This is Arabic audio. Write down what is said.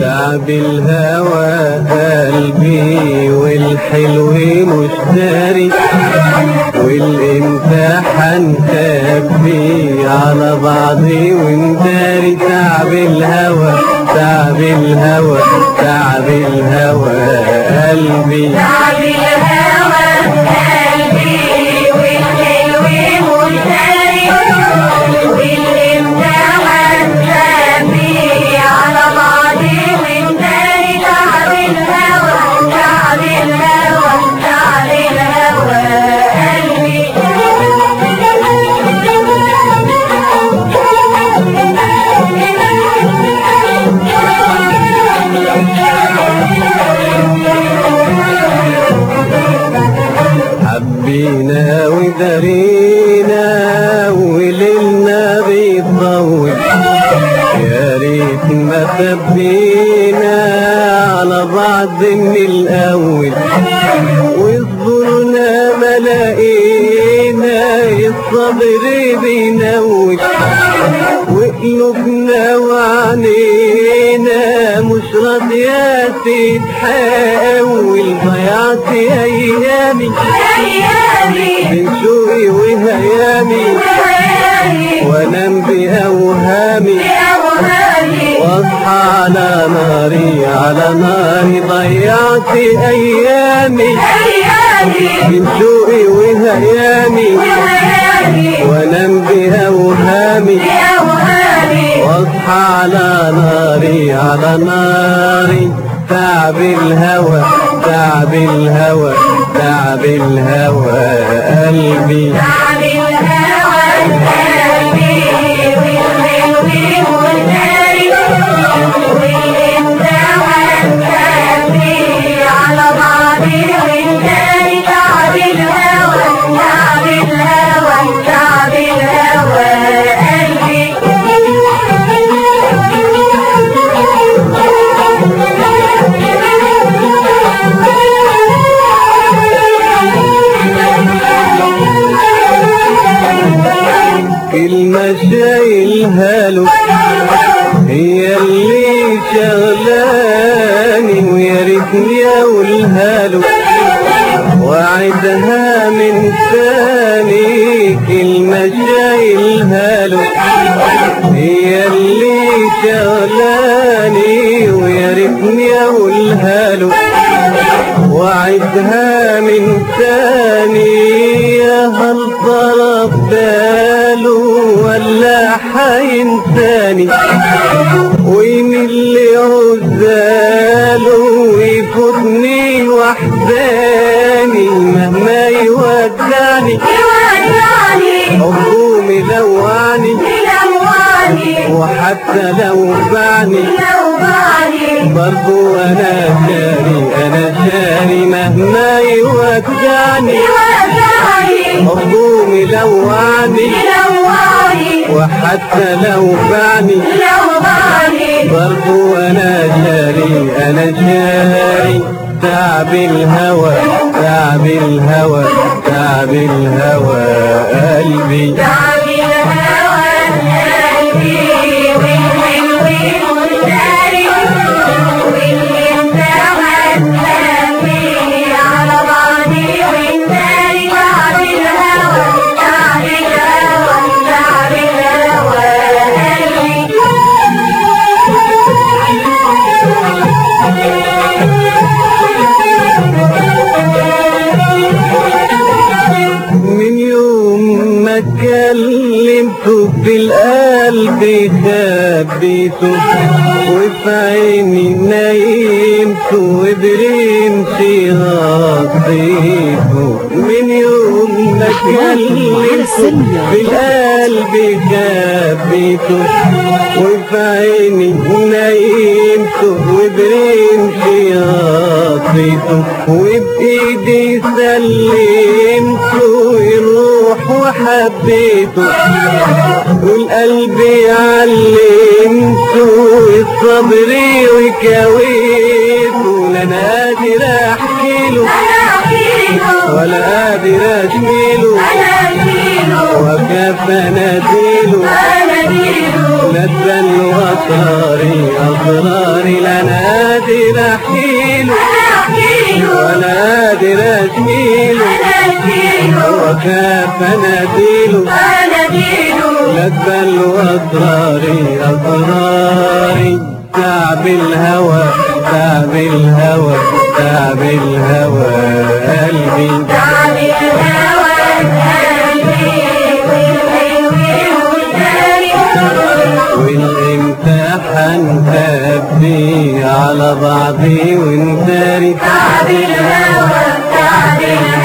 تعب الهوى قلبي والحلو مش داري والامتحان خبي على بعضي ونداري تعب الهوى تعب الهوى تعب الهوى قلبي. تعب الهوى. ودارينا وليلنا بيطول يا ريت ما خبينا على بعض من الأول وصبرنا ما لقينا الصبر بينوش وقلوبنا وعنينا مش راضية تتحول ضيعت أيامي. ايامي شوقي وهيامي وانام باوهامي واصحى على ناري على ناري ضيعت ايامي من شوقي وهيامي وانام باوهامي واصحى على ناري على ناري تعب الهوى تعب الهوى تعب الهوى قلبي. تعب الهوى له وعدها من ثاني كلمة شايلها له هي اللي شغلاني ويا ريتني أقولها له وعدها من ثاني يا هل ضرب باله ولا حينساني وين اللي عزاله ويفوتني وحداني مهما يودعني يودعني حبه ملوعني وحتى لو باعني برضو أنا شاري أنا شاري مهما يودعني يودعني حبه ملوعني وحتى لو باعني تعب الهوى تعب الهوى تعب الهوى قلبي. خبيته وفي عيني نايمته وبرمشي غطيته من يوم ما كلمته بالقلب خبيته وفي عيني نايمته وبرمشي غطيته وبإيدي سلمته حبيته والقلب علمته والصبر وكويته ولا أنا قادر احكي له ولا قادر اشيله وكفى ناديله لا وكيف اناديله لا تبان اسراري اسراري تعب الهوى تعب الهوى تعب الهوى قلبي. والامتحان تبدي على بعضي وانتاري تعب الهوى تعب الهوى.